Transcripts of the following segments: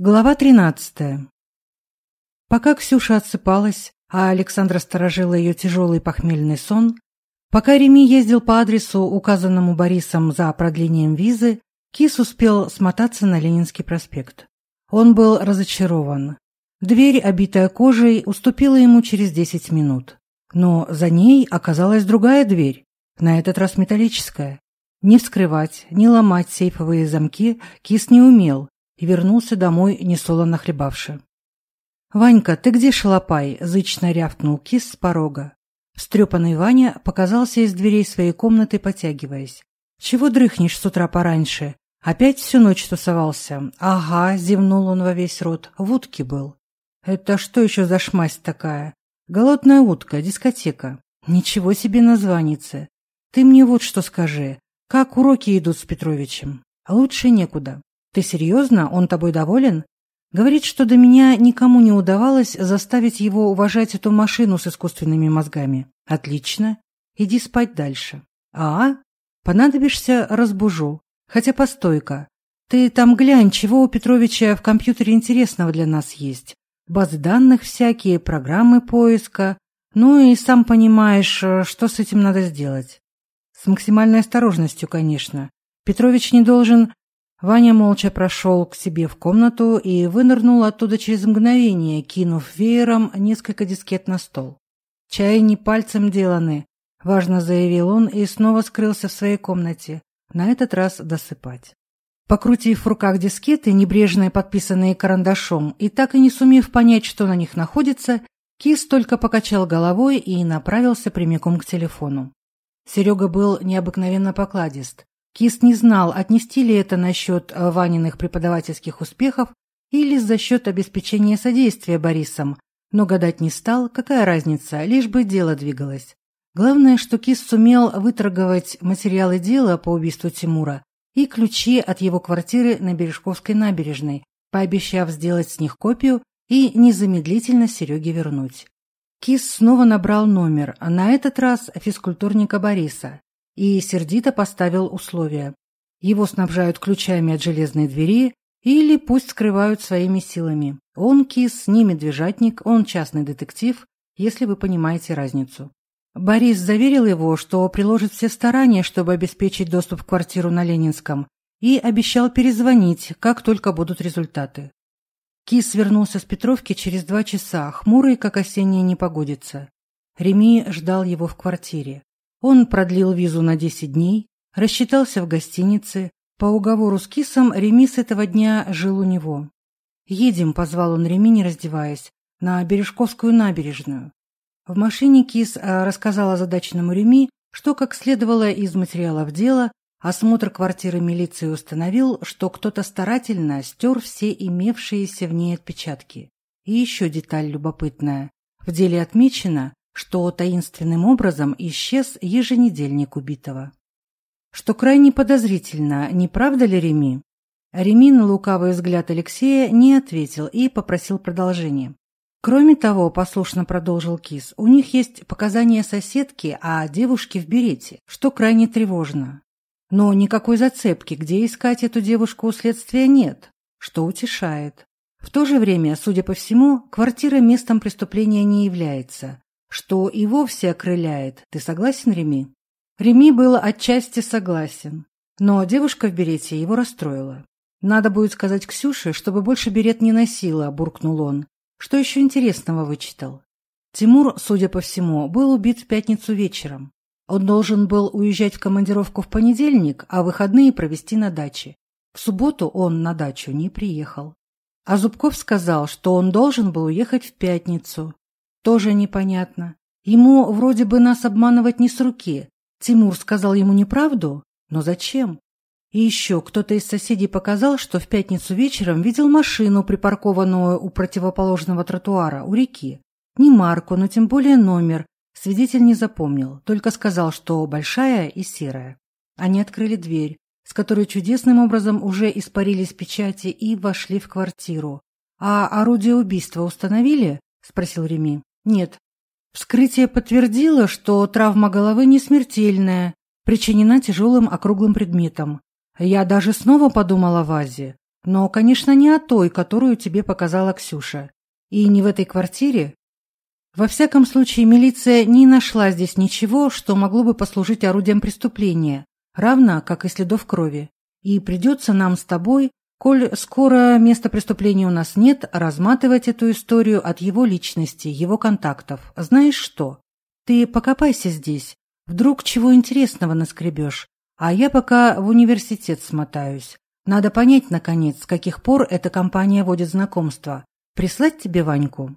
Глава тринадцатая. Пока Ксюша отсыпалась, а Александра сторожила ее тяжелый похмельный сон, пока Реми ездил по адресу, указанному Борисом за продлением визы, Кис успел смотаться на Ленинский проспект. Он был разочарован. Дверь, обитая кожей, уступила ему через десять минут. Но за ней оказалась другая дверь, на этот раз металлическая. Не вскрывать, не ломать сейфовые замки Кис не умел, и вернулся домой, несолоно хлебавши. «Ванька, ты где, шалопай?» – зычно рявкнул кис с порога. Встрепанный Ваня показался из дверей своей комнаты, потягиваясь. «Чего дрыхнешь с утра пораньше? Опять всю ночь тусовался?» «Ага», – зевнул он во весь рот, – «в утке был». «Это что еще за шмасть такая?» «Голодная утка, дискотека». «Ничего себе названица. Ты мне вот что скажи. Как уроки идут с Петровичем?» «Лучше некуда. Ты серьезно он тобой доволен? Говорит, что до меня никому не удавалось заставить его уважать эту машину с искусственными мозгами. Отлично. Иди спать дальше. А? Понадобишься, разбужу. Хотя постойка. Ты там глянь, чего у Петровича в компьютере интересного для нас есть. Базы данных всякие, программы поиска. Ну и сам понимаешь, что с этим надо сделать. С максимальной осторожностью, конечно. Петрович не должен Ваня молча прошел к себе в комнату и вынырнул оттуда через мгновение, кинув веером несколько дискет на стол. «Чай не пальцем деланы», — важно заявил он и снова скрылся в своей комнате, на этот раз досыпать. Покрутив в руках дискеты, небрежно подписанные карандашом, и так и не сумев понять, что на них находится, Кис только покачал головой и направился прямиком к телефону. Серега был необыкновенно покладист. Кис не знал, отнести ли это насчет э, Ваниных преподавательских успехов или за счет обеспечения содействия Борисом, но гадать не стал, какая разница, лишь бы дело двигалось. Главное, что Кис сумел выторговать материалы дела по убийству Тимура и ключи от его квартиры на Бережковской набережной, пообещав сделать с них копию и незамедлительно Сереге вернуть. Кис снова набрал номер, а на этот раз физкультурника Бориса и сердито поставил условия. Его снабжают ключами от железной двери или пусть скрывают своими силами. Он кис, не медвежатник, он частный детектив, если вы понимаете разницу. Борис заверил его, что приложит все старания, чтобы обеспечить доступ в квартиру на Ленинском, и обещал перезвонить, как только будут результаты. Кис вернулся с Петровки через два часа, хмурый, как осенняя непогодица. Реми ждал его в квартире. Он продлил визу на 10 дней, рассчитался в гостинице, по уговору с Кисом Реми с этого дня жил у него. «Едем», — позвал он Реми, не раздеваясь, — «на Бережковскую набережную». В машине Кис э, рассказал озадаченному Реми, что, как следовало из материалов дела, осмотр квартиры милиции установил, что кто-то старательно стер все имевшиеся в ней отпечатки. И еще деталь любопытная. В деле отмечено, что таинственным образом исчез еженедельник убитого. Что крайне подозрительно, не правда ли Реми? Реми на лукавый взгляд Алексея не ответил и попросил продолжения. Кроме того, послушно продолжил Кис, у них есть показания соседки о девушке в берете, что крайне тревожно. Но никакой зацепки, где искать эту девушку у следствия нет, что утешает. В то же время, судя по всему, квартира местом преступления не является, что и вовсе окрыляет. Ты согласен, Реми? Реми было отчасти согласен, но девушка в берете его расстроила. «Надо будет сказать Ксюше, чтобы больше берет не носила», – буркнул он. «Что еще интересного вычитал?» Тимур, судя по всему, был убит в пятницу вечером. Он должен был уезжать в командировку в понедельник, а выходные провести на даче. В субботу он на дачу не приехал. А Зубков сказал, что он должен был уехать в пятницу, тоже непонятно. Ему вроде бы нас обманывать не с руки. Тимур сказал ему неправду, но зачем? И еще кто-то из соседей показал, что в пятницу вечером видел машину, припаркованную у противоположного тротуара, у реки. Не марку, но тем более номер. Свидетель не запомнил, только сказал, что большая и серая. Они открыли дверь, с которой чудесным образом уже испарились печати и вошли в квартиру. «А орудие убийства установили?» – спросил Реми. Нет. Вскрытие подтвердило, что травма головы не смертельная, причинена тяжелым округлым предметом. Я даже снова подумала о вазе, но, конечно, не о той, которую тебе показала Ксюша. И не в этой квартире. Во всяком случае, милиция не нашла здесь ничего, что могло бы послужить орудием преступления, равно как и следов крови. И придется нам с тобой Коль скоро места преступления у нас нет, разматывать эту историю от его личности, его контактов. Знаешь что? Ты покопайся здесь. Вдруг чего интересного наскребешь. А я пока в университет смотаюсь. Надо понять, наконец, с каких пор эта компания водит знакомство. Прислать тебе Ваньку?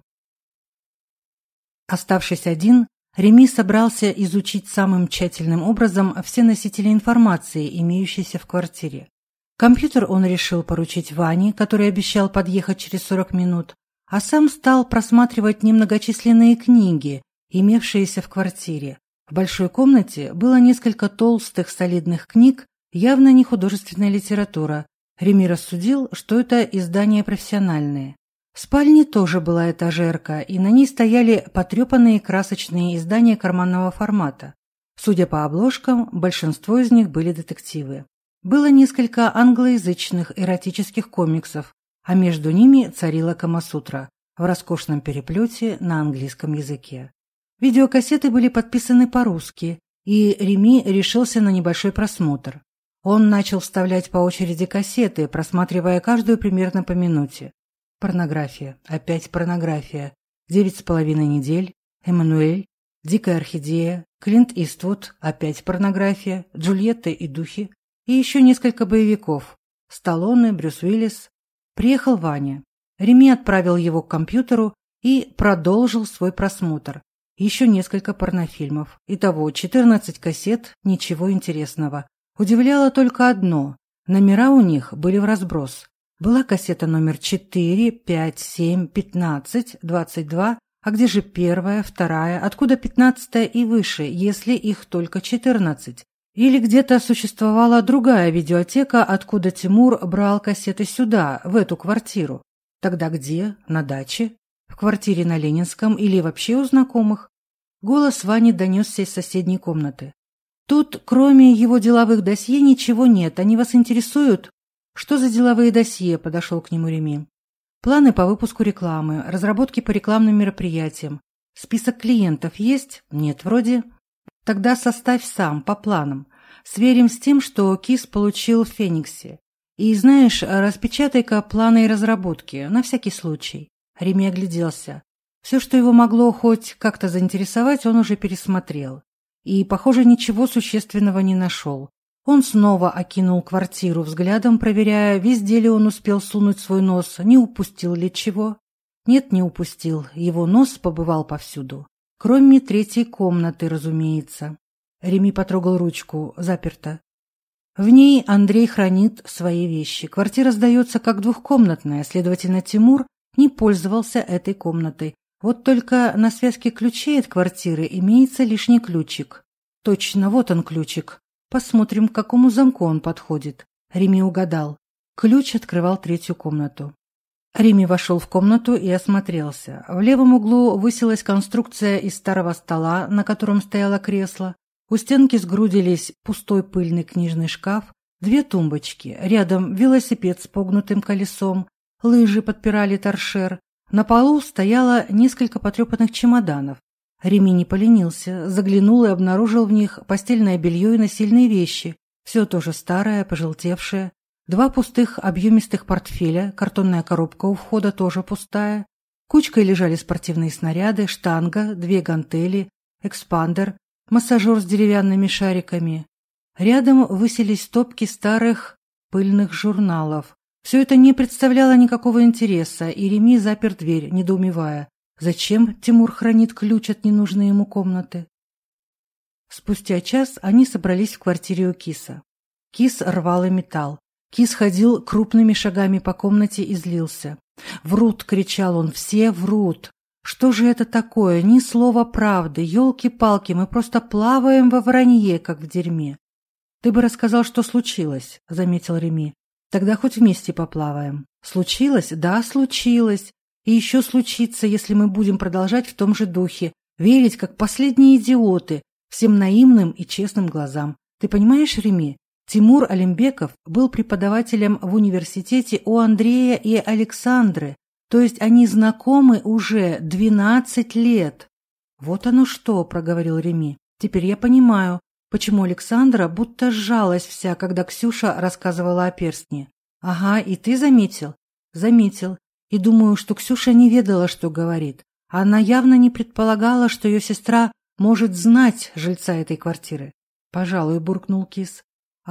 Оставшись один, Реми собрался изучить самым тщательным образом все носители информации, имеющиеся в квартире. Компьютер он решил поручить Ване, который обещал подъехать через 40 минут, а сам стал просматривать немногочисленные книги, имевшиеся в квартире. В большой комнате было несколько толстых солидных книг, явно не художественная литература. Реми рассудил, что это издания профессиональные. В спальне тоже была этажерка, и на ней стояли потрепанные красочные издания карманного формата. Судя по обложкам, большинство из них были детективы. Было несколько англоязычных эротических комиксов, а между ними царила Камасутра в роскошном переплете на английском языке. Видеокассеты были подписаны по-русски, и Реми решился на небольшой просмотр. Он начал вставлять по очереди кассеты, просматривая каждую примерно по минуте. Порнография, опять порнография, девять с половиной недель, Эммануэль, Дикая орхидея, Клинт Иствуд, опять порнография, Джульетта и духи, и еще несколько боевиков – Сталлоне, Брюс Уиллис. Приехал Ваня. Реми отправил его к компьютеру и продолжил свой просмотр. Еще несколько порнофильмов. Итого 14 кассет, ничего интересного. Удивляло только одно – номера у них были в разброс. Была кассета номер 4, 5, 7, 15, 22, а где же первая, вторая, откуда пятнадцатая и выше, если их только четырнадцать? Или где-то существовала другая видеотека, откуда Тимур брал кассеты сюда, в эту квартиру. Тогда где? На даче? В квартире на Ленинском или вообще у знакомых? Голос Вани донесся из соседней комнаты. Тут, кроме его деловых досье, ничего нет. Они вас интересуют? Что за деловые досье? Подошел к нему Реми. Планы по выпуску рекламы, разработки по рекламным мероприятиям. Список клиентов есть? Нет, вроде. Тогда составь сам, по планам. Сверим с тем, что Кис получил в Фениксе. И, знаешь, распечатай-ка планы и разработки, на всякий случай. Реми огляделся. Все, что его могло хоть как-то заинтересовать, он уже пересмотрел. И, похоже, ничего существенного не нашел. Он снова окинул квартиру взглядом, проверяя, везде ли он успел сунуть свой нос, не упустил ли чего. Нет, не упустил, его нос побывал повсюду кроме третьей комнаты, разумеется. Реми потрогал ручку, заперта. В ней Андрей хранит свои вещи. Квартира сдается как двухкомнатная, следовательно, Тимур не пользовался этой комнатой. Вот только на связке ключей от квартиры имеется лишний ключик. Точно, вот он ключик. Посмотрим, к какому замку он подходит. Реми угадал. Ключ открывал третью комнату. Рими вошел в комнату и осмотрелся. В левом углу высилась конструкция из старого стола, на котором стояло кресло. У стенки сгрудились пустой пыльный книжный шкаф, две тумбочки, рядом велосипед с погнутым колесом, лыжи подпирали торшер. На полу стояло несколько потрепанных чемоданов. Реми не поленился, заглянул и обнаружил в них постельное белье и насильные вещи. Все тоже старое, пожелтевшее. Два пустых объемистых портфеля, картонная коробка у входа тоже пустая. Кучкой лежали спортивные снаряды, штанга, две гантели, экспандер, массажер с деревянными шариками. Рядом высились стопки старых пыльных журналов. Все это не представляло никакого интереса, и Реми запер дверь, недоумевая. Зачем Тимур хранит ключ от ненужной ему комнаты? Спустя час они собрались в квартире у Киса. Кис рвал и метал. Кис ходил крупными шагами по комнате и злился. «Врут!» — кричал он. «Все врут!» «Что же это такое? Ни слова правды! Ёлки-палки, мы просто плаваем во вранье, как в дерьме!» «Ты бы рассказал, что случилось», — заметил Реми. «Тогда хоть вместе поплаваем». «Случилось? Да, случилось. И еще случится, если мы будем продолжать в том же духе, верить, как последние идиоты, всем наимным и честным глазам. Ты понимаешь, Реми? Тимур Олимбеков был преподавателем в университете у Андрея и Александры, то есть они знакомы уже 12 лет. «Вот оно что», – проговорил Реми. «Теперь я понимаю, почему Александра будто сжалась вся, когда Ксюша рассказывала о перстне. Ага, и ты заметил?» «Заметил. И думаю, что Ксюша не ведала, что говорит. Она явно не предполагала, что ее сестра может знать жильца этой квартиры». «Пожалуй», – буркнул Кис.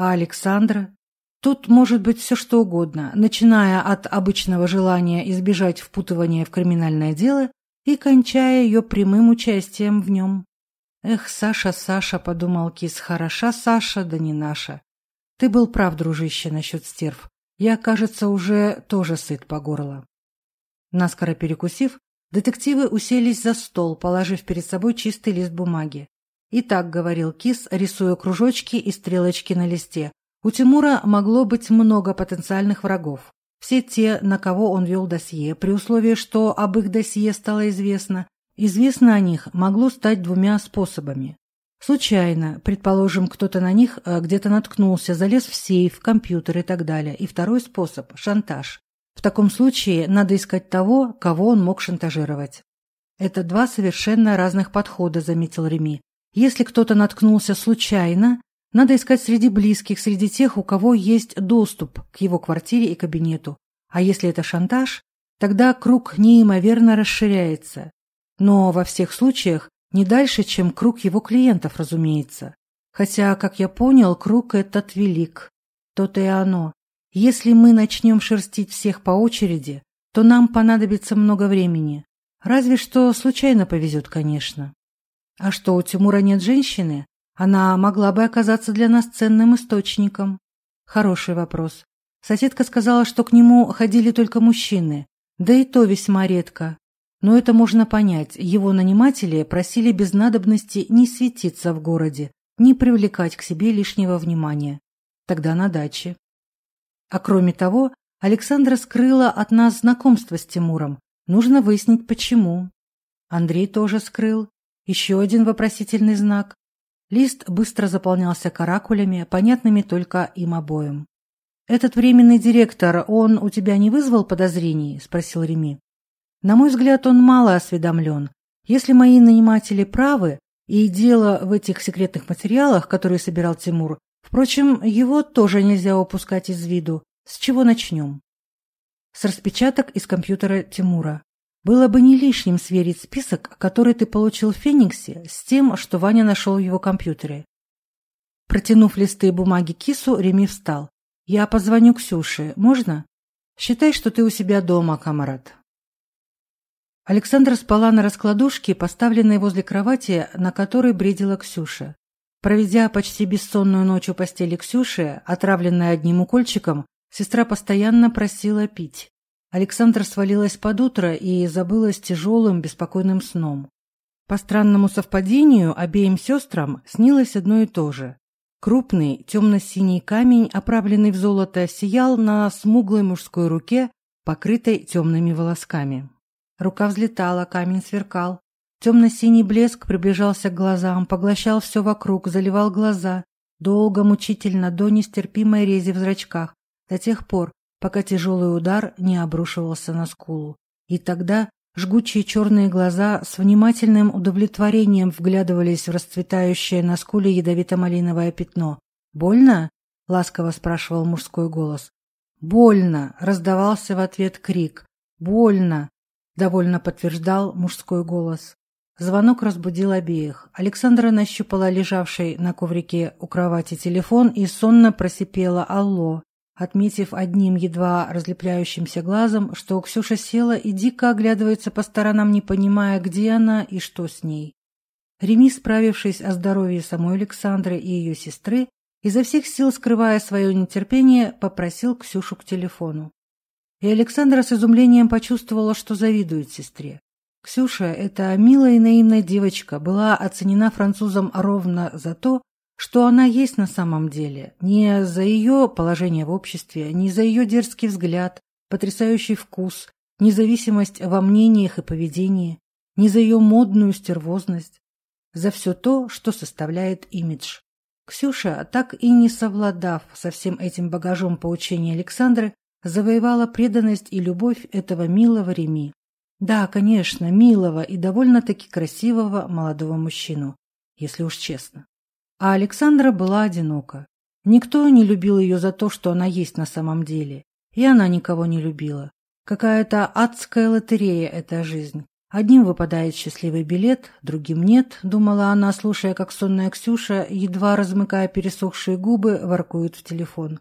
А Александра? Тут может быть все что угодно, начиная от обычного желания избежать впутывания в криминальное дело и кончая ее прямым участием в нем. «Эх, Саша, Саша», — подумал Кис, — «хороша Саша, да не наша». «Ты был прав, дружище, насчет стерв. Я, кажется, уже тоже сыт по горло». Наскоро перекусив, детективы уселись за стол, положив перед собой чистый лист бумаги. И так говорил Кис, рисуя кружочки и стрелочки на листе, у Тимура могло быть много потенциальных врагов. Все те, на кого он вел досье, при условии, что об их досье стало известно. Известно о них могло стать двумя способами. Случайно, предположим, кто-то на них э, где-то наткнулся, залез в сейф, компьютер и так далее. И второй способ – шантаж. В таком случае надо искать того, кого он мог шантажировать. Это два совершенно разных подхода, заметил Реми. Если кто-то наткнулся случайно, надо искать среди близких, среди тех, у кого есть доступ к его квартире и кабинету. А если это шантаж, тогда круг неимоверно расширяется. Но во всех случаях не дальше, чем круг его клиентов, разумеется. Хотя, как я понял, круг этот велик. То-то и оно. Если мы начнем шерстить всех по очереди, то нам понадобится много времени. Разве что случайно повезет, конечно. А что, у Тимура нет женщины? Она могла бы оказаться для нас ценным источником. Хороший вопрос. Соседка сказала, что к нему ходили только мужчины, да и то весьма редко. Но это можно понять. Его наниматели просили без надобности не светиться в городе, не привлекать к себе лишнего внимания. Тогда на даче. А кроме того, Александра скрыла от нас знакомство с Тимуром. Нужно выяснить, почему. Андрей тоже скрыл. еще один вопросительный знак. Лист быстро заполнялся каракулями, понятными только им обоим. «Этот временный директор, он у тебя не вызвал подозрений?» – спросил Реми. «На мой взгляд, он мало осведомлен. Если мои наниматели правы, и дело в этих секретных материалах, которые собирал Тимур, впрочем, его тоже нельзя упускать из виду. С чего начнем?» С распечаток из компьютера Тимура. Было бы не лишним сверить список, который ты получил в Фениксе, с тем, что Ваня нашел в его компьютере. Протянув листы бумаги кису, Реми встал. «Я позвоню Ксюше. Можно?» «Считай, что ты у себя дома, камарат». Александра спала на раскладушке, поставленной возле кровати, на которой бредила Ксюша. Проведя почти бессонную ночь у постели Ксюши, отравленная одним укольчиком, сестра постоянно просила пить. Александра свалилась под утро и забылась тяжелым, беспокойным сном. По странному совпадению обеим сестрам снилось одно и то же. Крупный темно-синий камень, оправленный в золото, сиял на смуглой мужской руке, покрытой темными волосками. Рука взлетала, камень сверкал. Темно-синий блеск приближался к глазам, поглощал все вокруг, заливал глаза. Долго, мучительно, до нестерпимой рези в зрачках. До тех пор, пока тяжелый удар не обрушивался на скулу. И тогда жгучие черные глаза с внимательным удовлетворением вглядывались в расцветающее на скуле ядовито-малиновое пятно. «Больно?» — ласково спрашивал мужской голос. «Больно!» — раздавался в ответ крик. «Больно!» — довольно подтверждал мужской голос. Звонок разбудил обеих. Александра нащупала лежавший на коврике у кровати телефон и сонно просипела «Алло!». Отметив одним едва разлепляющимся глазом, что Ксюша села и дико оглядывается по сторонам, не понимая, где она и что с ней. Реми, справившись о здоровье самой Александры и ее сестры, изо всех сил скрывая свое нетерпение, попросил Ксюшу к телефону. И Александра с изумлением почувствовала, что завидует сестре. Ксюша, эта милая и наивная девочка, была оценена французом ровно за то, что она есть на самом деле, не за ее положение в обществе, не за ее дерзкий взгляд, потрясающий вкус, независимость во мнениях и поведении, не за ее модную стервозность, за все то, что составляет имидж. Ксюша, так и не совладав со всем этим багажом поучения Александры, завоевала преданность и любовь этого милого Реми. Да, конечно, милого и довольно-таки красивого молодого мужчину, если уж честно а Александра была одинока. Никто не любил ее за то, что она есть на самом деле. И она никого не любила. Какая-то адская лотерея эта жизнь. Одним выпадает счастливый билет, другим нет, думала она, слушая, как сонная Ксюша, едва размыкая пересохшие губы, воркует в телефон.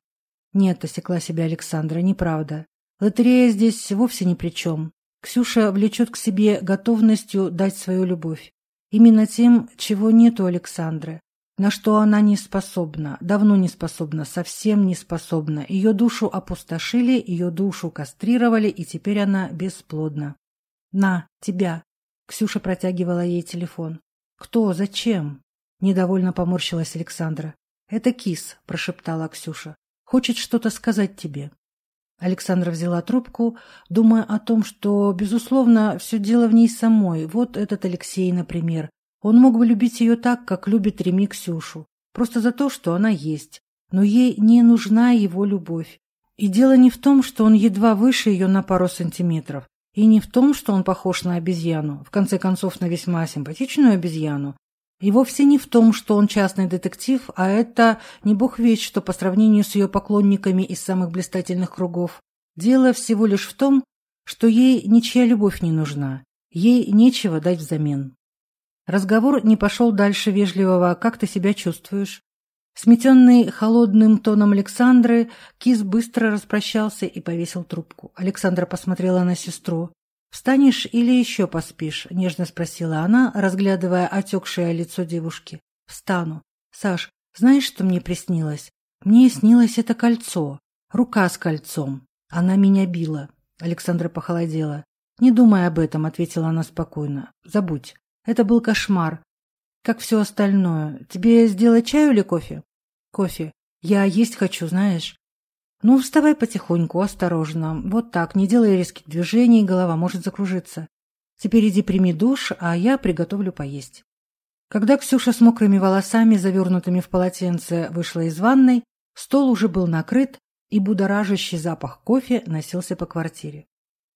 Нет, осекла себя Александра, неправда. Лотерея здесь вовсе ни при чем. Ксюша влечет к себе готовностью дать свою любовь. Именно тем, чего нет у Александры. На что она не способна, давно не способна, совсем не способна. Ее душу опустошили, ее душу кастрировали, и теперь она бесплодна. «На, тебя!» Ксюша протягивала ей телефон. «Кто? Зачем?» Недовольно поморщилась Александра. «Это кис», – прошептала Ксюша. «Хочет что-то сказать тебе». Александра взяла трубку, думая о том, что, безусловно, все дело в ней самой. Вот этот Алексей, например. Он мог бы любить ее так, как любит Реми Ксюшу, просто за то, что она есть. Но ей не нужна его любовь. И дело не в том, что он едва выше ее на пару сантиметров, и не в том, что он похож на обезьяну, в конце концов на весьма симпатичную обезьяну, и вовсе не в том, что он частный детектив, а это не бог весть, что по сравнению с ее поклонниками из самых блистательных кругов. Дело всего лишь в том, что ей ничья любовь не нужна, ей нечего дать взамен. Разговор не пошел дальше вежливого «как ты себя чувствуешь?». Сметенный холодным тоном Александры, Кис быстро распрощался и повесил трубку. Александра посмотрела на сестру. «Встанешь или еще поспишь?» – нежно спросила она, разглядывая отекшее лицо девушки. «Встану. Саш, знаешь, что мне приснилось? Мне снилось это кольцо. Рука с кольцом. Она меня била». Александра похолодела. «Не думай об этом», – ответила она спокойно. «Забудь. Это был кошмар. Как все остальное. Тебе сделать чаю или кофе? Кофе. Я есть хочу, знаешь. Ну, вставай потихоньку, осторожно. Вот так, не делай резких движений, голова может закружиться. Теперь иди прими душ, а я приготовлю поесть. Когда Ксюша с мокрыми волосами, завернутыми в полотенце, вышла из ванной, стол уже был накрыт, и будоражащий запах кофе носился по квартире.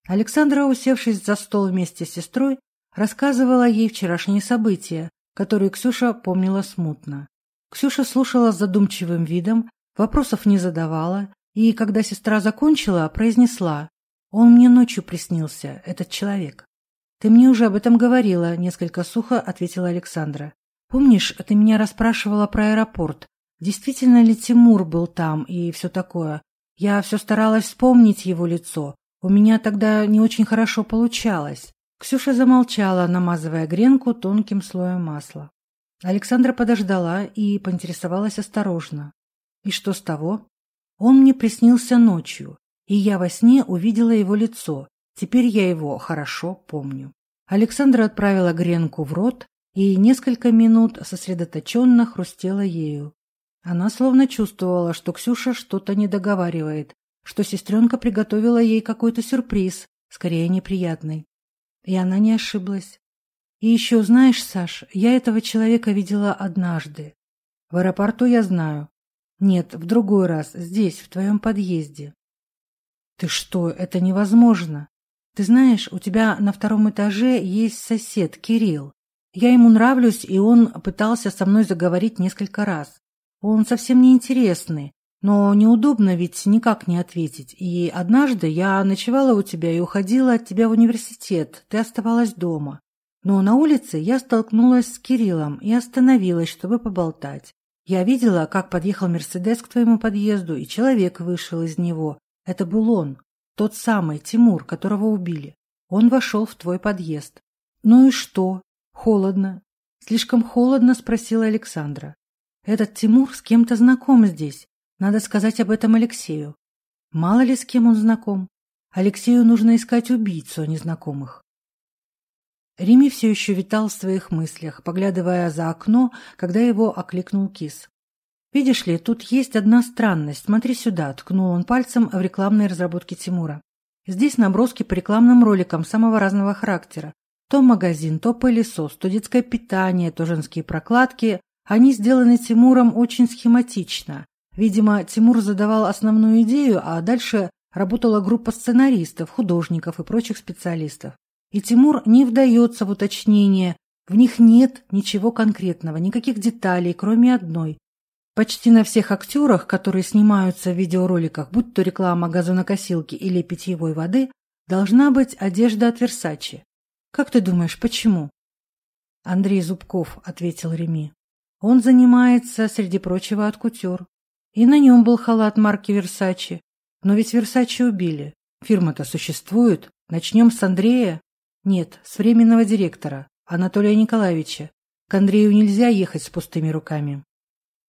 Александра, усевшись за стол вместе с сестрой, рассказывала ей вчерашние события, которые Ксюша помнила смутно. Ксюша слушала с задумчивым видом, вопросов не задавала, и, когда сестра закончила, произнесла «Он мне ночью приснился, этот человек». «Ты мне уже об этом говорила», — несколько сухо ответила Александра. «Помнишь, ты меня расспрашивала про аэропорт? Действительно ли Тимур был там и все такое? Я все старалась вспомнить его лицо. У меня тогда не очень хорошо получалось. Ксюша замолчала, намазывая гренку тонким слоем масла. Александра подождала и поинтересовалась осторожно. «И что с того?» Он мне приснился ночью, и я во сне увидела его лицо. Теперь я его хорошо помню. Александра отправила гренку в рот и несколько минут сосредоточенно хрустела ею. Она словно чувствовала, что Ксюша что-то не договаривает, что сестренка приготовила ей какой-то сюрприз, скорее неприятный. И она не ошиблась. И еще, знаешь, Саш, я этого человека видела однажды. В аэропорту я знаю, нет, в другой раз, здесь, в твоем подъезде. Ты что, это невозможно. Ты знаешь, у тебя на втором этаже есть сосед, Кирилл. Я ему нравлюсь, и он пытался со мной заговорить несколько раз. Он совсем неинтересный, Но неудобно ведь никак не ответить. И однажды я ночевала у тебя и уходила от тебя в университет. Ты оставалась дома. Но на улице я столкнулась с Кириллом и остановилась, чтобы поболтать. Я видела, как подъехал Мерседес к твоему подъезду, и человек вышел из него. Это был он, тот самый Тимур, которого убили. Он вошел в твой подъезд. Ну и что? Холодно. Слишком холодно, спросила Александра. Этот Тимур с кем-то знаком здесь. Надо сказать об этом Алексею. Мало ли с кем он знаком. Алексею нужно искать убийцу, а не знакомых. Реми все еще витал в своих мыслях, поглядывая за окно, когда его окликнул кис. «Видишь ли, тут есть одна странность. Смотри сюда», — ткнул он пальцем в рекламные разработки Тимура. «Здесь наброски по рекламным роликам самого разного характера. То магазин, то пылесос, то детское питание, то женские прокладки. Они сделаны Тимуром очень схематично. Видимо, Тимур задавал основную идею, а дальше работала группа сценаристов, художников и прочих специалистов. И Тимур не вдается в уточнение, в них нет ничего конкретного, никаких деталей, кроме одной. Почти на всех актерах, которые снимаются в видеороликах, будь то реклама газонокосилки или питьевой воды, должна быть одежда от Версачи. Как ты думаешь, почему? Андрей Зубков ответил Реми. Он занимается, среди прочего, от кутюр. И на нем был халат марки Версачи. Но ведь Версачи убили. Фирма-то существует. Начнем с Андрея? Нет, с временного директора, Анатолия Николаевича. К Андрею нельзя ехать с пустыми руками.